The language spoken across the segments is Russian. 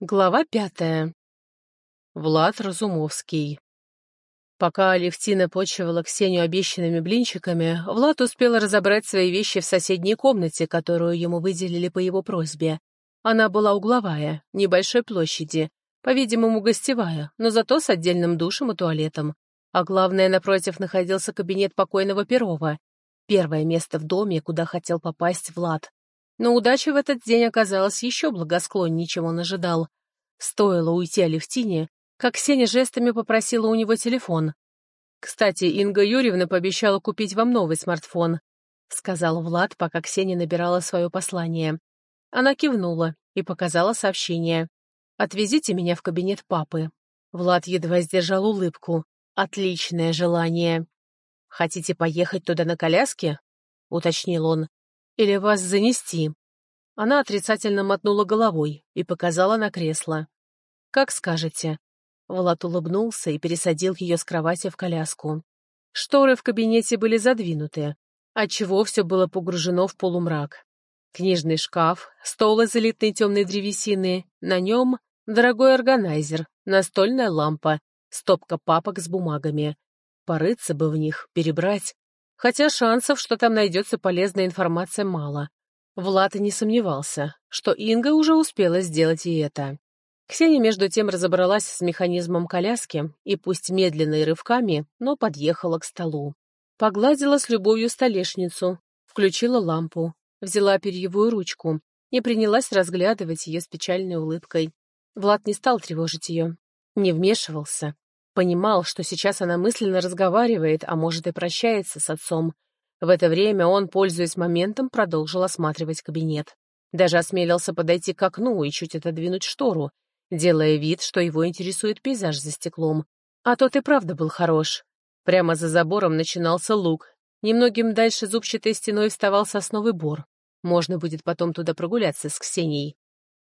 Глава пятая. Влад Разумовский. Пока Алевтина почивала Ксению обещанными блинчиками, Влад успел разобрать свои вещи в соседней комнате, которую ему выделили по его просьбе. Она была угловая, небольшой площади, по-видимому, гостевая, но зато с отдельным душем и туалетом. А главное, напротив находился кабинет покойного Перова. Первое место в доме, куда хотел попасть Влад. Но удача в этот день оказалась еще благосклоннее, чем он ожидал. Стоило уйти Алевтине, как Сеня жестами попросила у него телефон. «Кстати, Инга Юрьевна пообещала купить вам новый смартфон», — сказал Влад, пока Ксения набирала свое послание. Она кивнула и показала сообщение. «Отвезите меня в кабинет папы». Влад едва сдержал улыбку. «Отличное желание». «Хотите поехать туда на коляске?» — уточнил он. Или вас занести?» Она отрицательно мотнула головой и показала на кресло. «Как скажете». Влад улыбнулся и пересадил ее с кровати в коляску. Шторы в кабинете были задвинуты, отчего все было погружено в полумрак. Книжный шкаф, стол из элитной темной древесины, на нем дорогой органайзер, настольная лампа, стопка папок с бумагами. Порыться бы в них, перебрать, хотя шансов, что там найдется полезная информация, мало. Влад не сомневался, что Инга уже успела сделать и это. Ксения, между тем, разобралась с механизмом коляски и, пусть медленно и рывками, но подъехала к столу. Погладила с любовью столешницу, включила лампу, взяла перьевую ручку и принялась разглядывать ее с печальной улыбкой. Влад не стал тревожить ее, не вмешивался, Понимал, что сейчас она мысленно разговаривает, а может и прощается с отцом. В это время он, пользуясь моментом, продолжил осматривать кабинет. Даже осмелился подойти к окну и чуть отодвинуть штору, делая вид, что его интересует пейзаж за стеклом. А тот и правда был хорош. Прямо за забором начинался луг. Немногим дальше зубчатой стеной вставал сосновый бор. Можно будет потом туда прогуляться с Ксенией.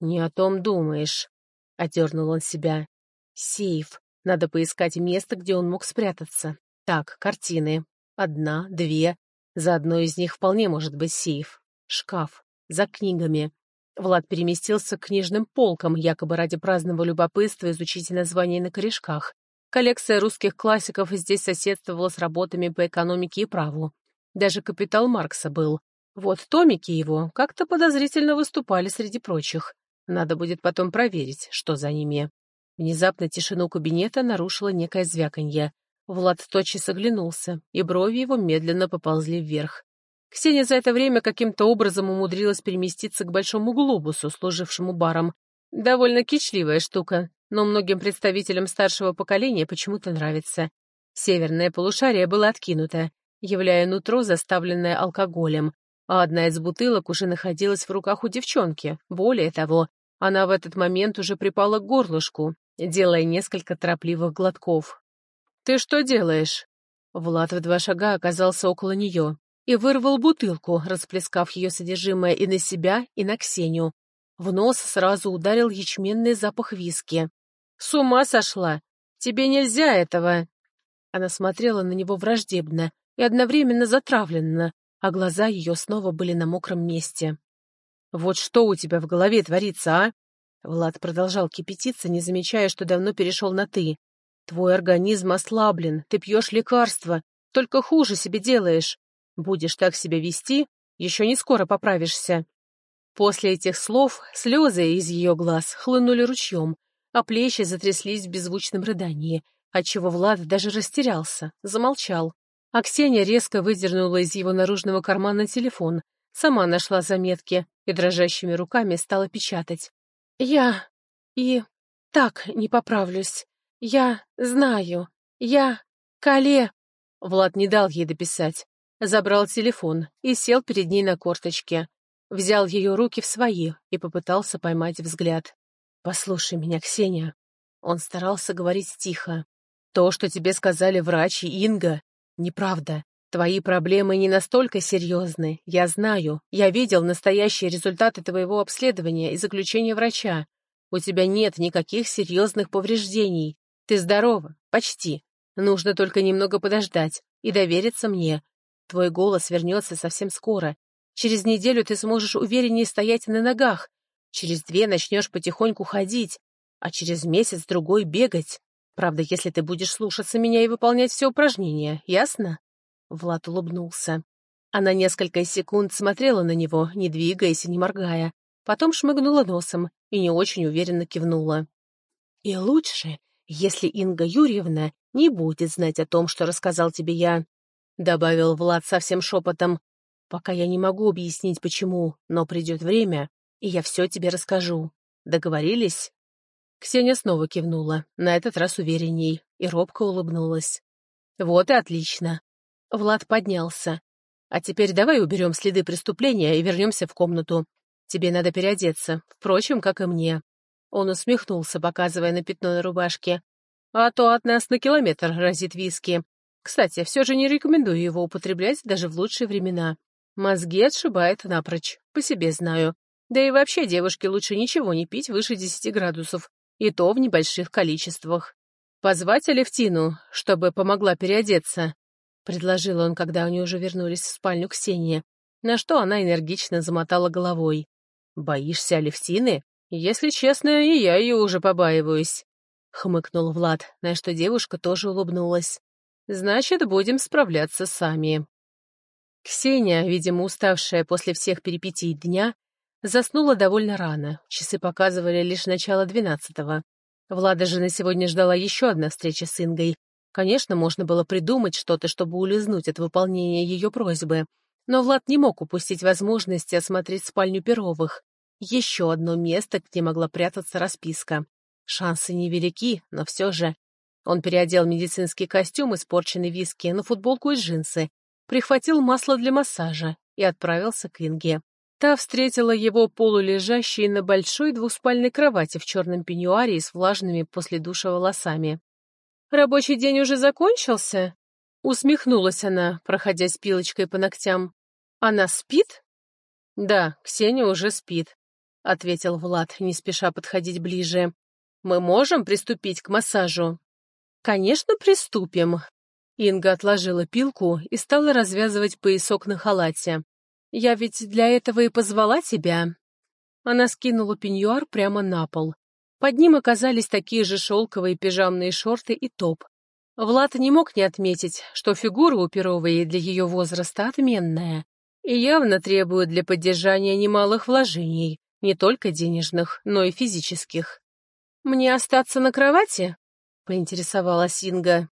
«Не о том думаешь», — одернул он себя. «Сейф. Надо поискать место, где он мог спрятаться. Так, картины. Одна, две. За одной из них вполне может быть сейф. Шкаф. За книгами. Влад переместился к книжным полкам, якобы ради праздного любопытства изучить названия на корешках. Коллекция русских классиков здесь соседствовала с работами по экономике и праву. Даже «Капитал Маркса» был. Вот томики его как-то подозрительно выступали среди прочих. Надо будет потом проверить, что за ними. Внезапно тишину кабинета нарушило некое звяканье. Влад тотчас оглянулся, и брови его медленно поползли вверх. Ксения за это время каким-то образом умудрилась переместиться к большому глобусу, служившему баром. Довольно кичливая штука, но многим представителям старшего поколения почему-то нравится. Северное полушарие было откинуто, являя нутро, заставленное алкоголем, а одна из бутылок уже находилась в руках у девчонки. Более того, она в этот момент уже припала к горлышку, делая несколько торопливых глотков. «Ты что делаешь?» Влад в два шага оказался около нее и вырвал бутылку, расплескав ее содержимое и на себя, и на Ксению. В нос сразу ударил ячменный запах виски. «С ума сошла! Тебе нельзя этого!» Она смотрела на него враждебно и одновременно затравленно, а глаза ее снова были на мокром месте. «Вот что у тебя в голове творится, а?» Влад продолжал кипятиться, не замечая, что давно перешел на «ты». «Твой организм ослаблен, ты пьешь лекарства, только хуже себе делаешь. Будешь так себя вести, еще не скоро поправишься». После этих слов слезы из ее глаз хлынули ручьем, а плечи затряслись в беззвучном рыдании, отчего Влад даже растерялся, замолчал. А Ксения резко выдернула из его наружного кармана телефон, сама нашла заметки и дрожащими руками стала печатать. Я и так не поправлюсь. Я знаю. Я Кале. Влад не дал ей дописать. Забрал телефон и сел перед ней на корточке. Взял ее руки в свои и попытался поймать взгляд. «Послушай меня, Ксения». Он старался говорить тихо. «То, что тебе сказали врач и Инга, неправда. Твои проблемы не настолько серьезны. Я знаю. Я видел настоящие результаты твоего обследования и заключения врача. У тебя нет никаких серьезных повреждений. Ты здорова. Почти. Нужно только немного подождать и довериться мне. Твой голос вернется совсем скоро. Через неделю ты сможешь увереннее стоять на ногах. Через две начнешь потихоньку ходить, а через месяц-другой бегать. Правда, если ты будешь слушаться меня и выполнять все упражнения, ясно?» Влад улыбнулся. Она несколько секунд смотрела на него, не двигаясь и не моргая. Потом шмыгнула носом и не очень уверенно кивнула. «И лучше, если Инга Юрьевна не будет знать о том, что рассказал тебе я», — добавил Влад совсем шепотом. «Пока я не могу объяснить, почему, но придет время, и я все тебе расскажу. Договорились?» Ксения снова кивнула, на этот раз уверенней, и робко улыбнулась. «Вот и отлично». Влад поднялся. «А теперь давай уберем следы преступления и вернемся в комнату. Тебе надо переодеться, впрочем, как и мне». Он усмехнулся, показывая на пятно на рубашке. «А то от нас на километр разит виски. Кстати, все же не рекомендую его употреблять даже в лучшие времена. Мозги отшибает напрочь, по себе знаю. Да и вообще девушке лучше ничего не пить выше десяти градусов, и то в небольших количествах. Позвать Алевтину, чтобы помогла переодеться?» — предложил он, когда они уже вернулись в спальню Ксении, на что она энергично замотала головой. «Боишься Алевтины? Если честно, и я ее уже побаиваюсь», — хмыкнул Влад, на что девушка тоже улыбнулась. «Значит, будем справляться сами». Ксения, видимо, уставшая после всех перипетий дня, заснула довольно рано, часы показывали лишь начало двенадцатого. Влада же на сегодня ждала еще одна встреча с Ингой. Конечно, можно было придумать что-то, чтобы улизнуть от выполнения ее просьбы, но Влад не мог упустить возможности осмотреть спальню Перовых. Еще одно место, где могла прятаться расписка. Шансы невелики, но все же. Он переодел медицинский костюм, испорченный виски, на футболку и джинсы, прихватил масло для массажа и отправился к Инге. Та встретила его полулежащей на большой двуспальной кровати в черном пеньюаре с влажными после душа волосами. «Рабочий день уже закончился?» Усмехнулась она, проходя с пилочкой по ногтям. «Она спит?» «Да, Ксения уже спит. — ответил Влад, не спеша подходить ближе. «Мы можем приступить к массажу?» «Конечно, приступим». Инга отложила пилку и стала развязывать поясок на халате. «Я ведь для этого и позвала тебя». Она скинула пеньюар прямо на пол. Под ним оказались такие же шелковые пижамные шорты и топ. Влад не мог не отметить, что фигура у Перовой для ее возраста отменная и явно требует для поддержания немалых вложений не только денежных, но и физических. «Мне остаться на кровати?» — поинтересовалась Инга.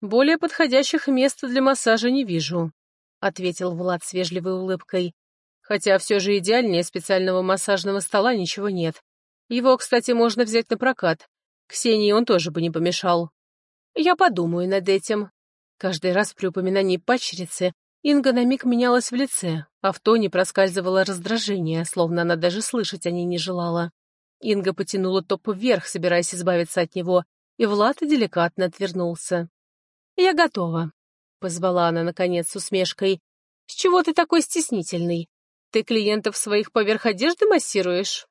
«Более подходящих мест для массажа не вижу», — ответил Влад с вежливой улыбкой. «Хотя все же идеальнее специального массажного стола ничего нет. Его, кстати, можно взять на прокат. Ксении он тоже бы не помешал». «Я подумаю над этим». Каждый раз при упоминании падчерицы Инга на миг менялась в лице, а в тоне проскальзывало раздражение, словно она даже слышать о ней не желала. Инга потянула топ вверх, собираясь избавиться от него, и Влад деликатно отвернулся. «Я готова», — позвала она, наконец, с усмешкой. «С чего ты такой стеснительный? Ты клиентов своих поверх одежды массируешь?»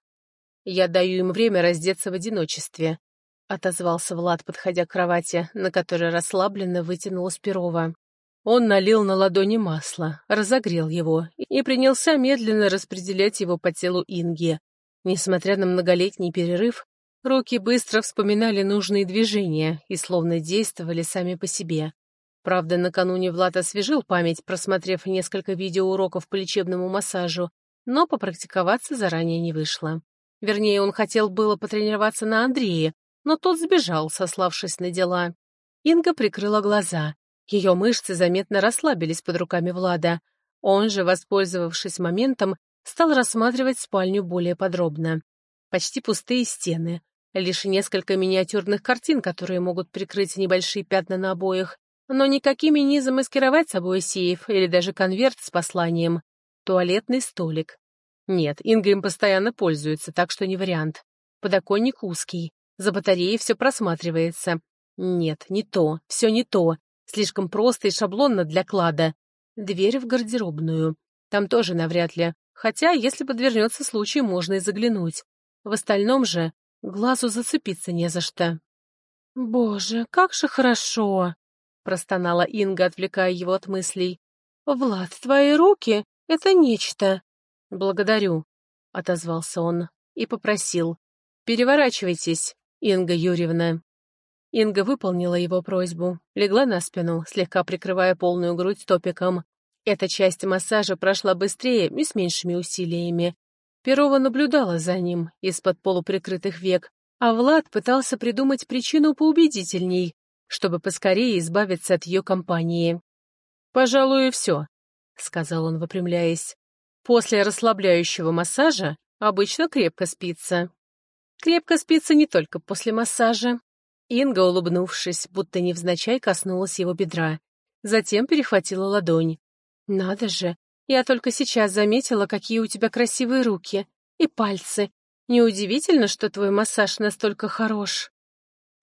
«Я даю им время раздеться в одиночестве», — отозвался Влад, подходя к кровати, на которой расслабленно вытянулась Перова. Он налил на ладони масло, разогрел его и принялся медленно распределять его по телу Инги. Несмотря на многолетний перерыв, руки быстро вспоминали нужные движения и словно действовали сами по себе. Правда, накануне Влад освежил память, просмотрев несколько видеоуроков по лечебному массажу, но попрактиковаться заранее не вышло. Вернее, он хотел было потренироваться на Андрее, но тот сбежал, сославшись на дела. Инга прикрыла глаза. Ее мышцы заметно расслабились под руками Влада. Он же, воспользовавшись моментом, стал рассматривать спальню более подробно. Почти пустые стены, лишь несколько миниатюрных картин, которые могут прикрыть небольшие пятна на обоях, но никакими не замаскировать собой сейф или даже конверт с посланием. Туалетный столик. Нет, Инга им постоянно пользуется, так что не вариант. Подоконник узкий, за батареей все просматривается. Нет, не то, все не то. Слишком просто и шаблонно для клада. Дверь в гардеробную. Там тоже навряд ли. Хотя, если подвернется случай, можно и заглянуть. В остальном же глазу зацепиться не за что. «Боже, как же хорошо!» — простонала Инга, отвлекая его от мыслей. «Влад, твои руки — это нечто!» «Благодарю», — отозвался он. и попросил «Переворачивайтесь, Инга Юрьевна». Инга выполнила его просьбу, легла на спину, слегка прикрывая полную грудь топиком. Эта часть массажа прошла быстрее и с меньшими усилиями. Перова наблюдала за ним из-под полуприкрытых век, а Влад пытался придумать причину поубедительней, чтобы поскорее избавиться от ее компании. «Пожалуй, и все», — сказал он, выпрямляясь. «После расслабляющего массажа обычно крепко спится». «Крепко спится не только после массажа». Инга, улыбнувшись, будто невзначай коснулась его бедра. Затем перехватила ладонь. «Надо же, я только сейчас заметила, какие у тебя красивые руки и пальцы. Неудивительно, что твой массаж настолько хорош».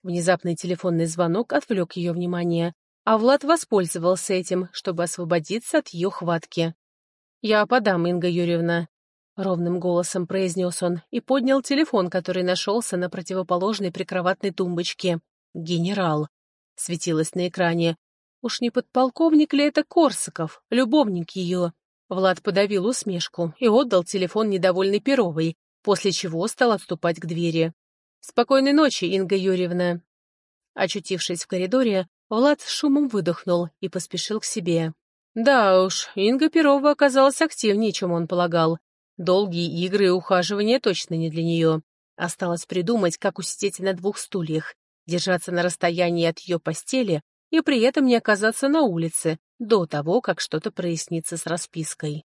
Внезапный телефонный звонок отвлек ее внимание, а Влад воспользовался этим, чтобы освободиться от ее хватки. «Я подам, Инга Юрьевна», — ровным голосом произнес он и поднял телефон, который нашелся на противоположной прикроватной тумбочке. «Генерал», — светилось на экране. «Уж не подполковник ли это Корсаков, любовник ее?» Влад подавил усмешку и отдал телефон недовольной Перовой, после чего стал отступать к двери. «Спокойной ночи, Инга Юрьевна!» Очутившись в коридоре, Влад с шумом выдохнул и поспешил к себе. Да уж, Инга Перова оказалась активнее, чем он полагал. Долгие игры и ухаживания точно не для нее. Осталось придумать, как усидеть на двух стульях, держаться на расстоянии от ее постели и при этом не оказаться на улице до того, как что-то прояснится с распиской.